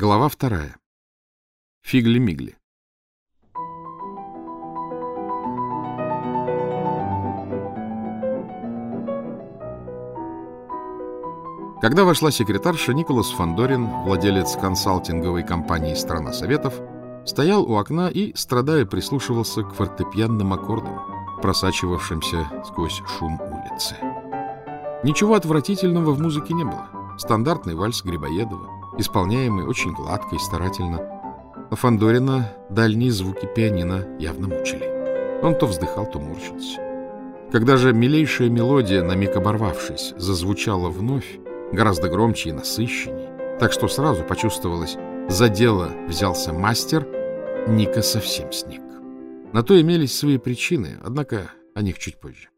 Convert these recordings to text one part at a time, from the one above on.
Глава вторая. Фигли-мигли. Когда вошла секретарша, Николас Фандорин, владелец консалтинговой компании «Страна Советов», стоял у окна и, страдая, прислушивался к фортепианным аккордам, просачивавшимся сквозь шум улицы. Ничего отвратительного в музыке не было. Стандартный вальс Грибоедова, исполняемый очень гладко и старательно. А Фандорина дальние звуки пианино явно мучили. Он то вздыхал, то морщился. Когда же милейшая мелодия, на миг оборвавшись, зазвучала вновь, гораздо громче и насыщенней, так что сразу почувствовалось, за дело взялся мастер, Ника совсем сник. На то имелись свои причины, однако о них чуть позже.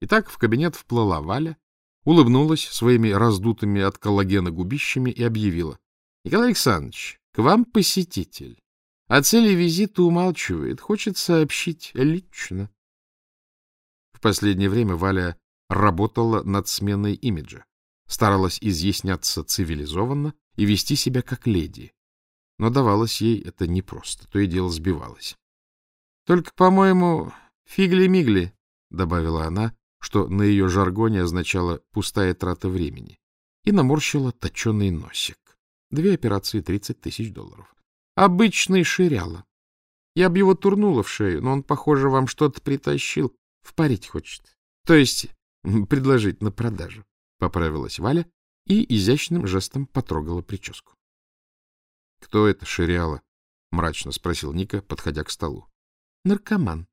Итак, в кабинет вплыла Валя, улыбнулась своими раздутыми от коллагена губищами и объявила. — Николай Александрович, к вам посетитель. О цели визита умалчивает, хочет сообщить лично. В последнее время Валя работала над сменой имиджа, старалась изъясняться цивилизованно и вести себя как леди. Но давалось ей это непросто, то и дело сбивалось. — Только, по-моему, фигли-мигли, — добавила она, что на ее жаргоне означало «пустая трата времени», и наморщила точеный носик. Две операции — 30 тысяч долларов. Обычный ширяло. Я б его турнула в шею, но он, похоже, вам что-то притащил. Впарить хочет. То есть предложить на продажу. Поправилась Валя и изящным жестом потрогала прическу. — Кто это ширяло? — мрачно спросил Ника, подходя к столу. — Наркоман.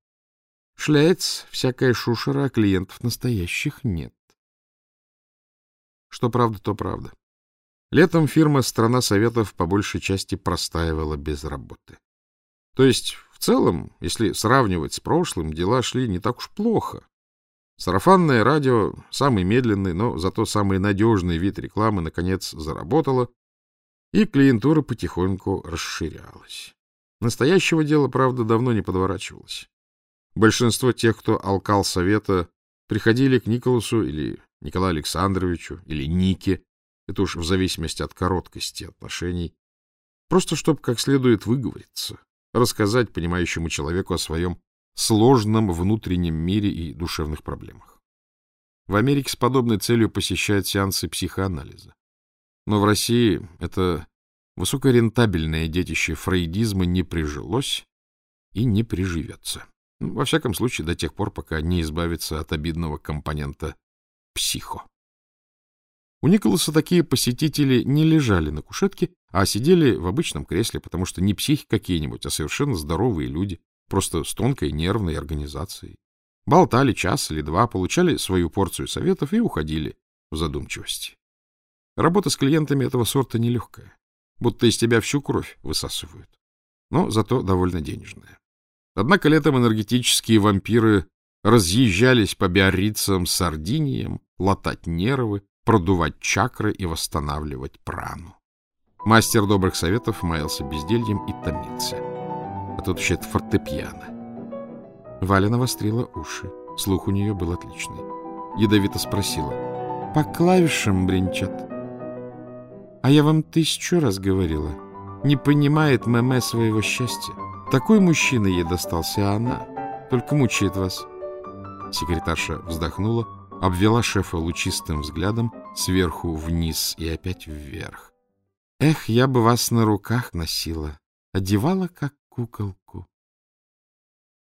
Шляется всякая шушера, а клиентов настоящих нет. Что правда, то правда. Летом фирма «Страна Советов» по большей части простаивала без работы. То есть, в целом, если сравнивать с прошлым, дела шли не так уж плохо. Сарафанное радио, самый медленный, но зато самый надежный вид рекламы, наконец, заработало, и клиентура потихоньку расширялась. Настоящего дела, правда, давно не подворачивалось. Большинство тех, кто алкал совета, приходили к Николасу или Николаю Александровичу или Нике, это уж в зависимости от короткости отношений, просто чтобы как следует выговориться, рассказать понимающему человеку о своем сложном внутреннем мире и душевных проблемах. В Америке с подобной целью посещают сеансы психоанализа. Но в России это высокорентабельное детище фрейдизма не прижилось и не приживется. Ну, во всяком случае, до тех пор, пока не избавится от обидного компонента психо. У Николаса такие посетители не лежали на кушетке, а сидели в обычном кресле, потому что не психи какие-нибудь, а совершенно здоровые люди, просто с тонкой нервной организацией. Болтали час или два, получали свою порцию советов и уходили в задумчивости. Работа с клиентами этого сорта нелегкая, будто из тебя всю кровь высасывают, но зато довольно денежная. Однако летом энергетические вампиры разъезжались по биоррицам Сардиниям, латать нервы, продувать чакры и восстанавливать прану. Мастер добрых советов маялся бездельем и томился. А тут еще это фортепиано. Валя навострила уши. Слух у нее был отличный. Ядовито спросила. — По клавишам бренчат. — А я вам тысячу раз говорила. Не понимает Мэмэ своего счастья. Такой мужчина ей достался, а она только мучает вас. Секретарша вздохнула, обвела шефа лучистым взглядом сверху вниз и опять вверх. Эх, я бы вас на руках носила, одевала как куколку.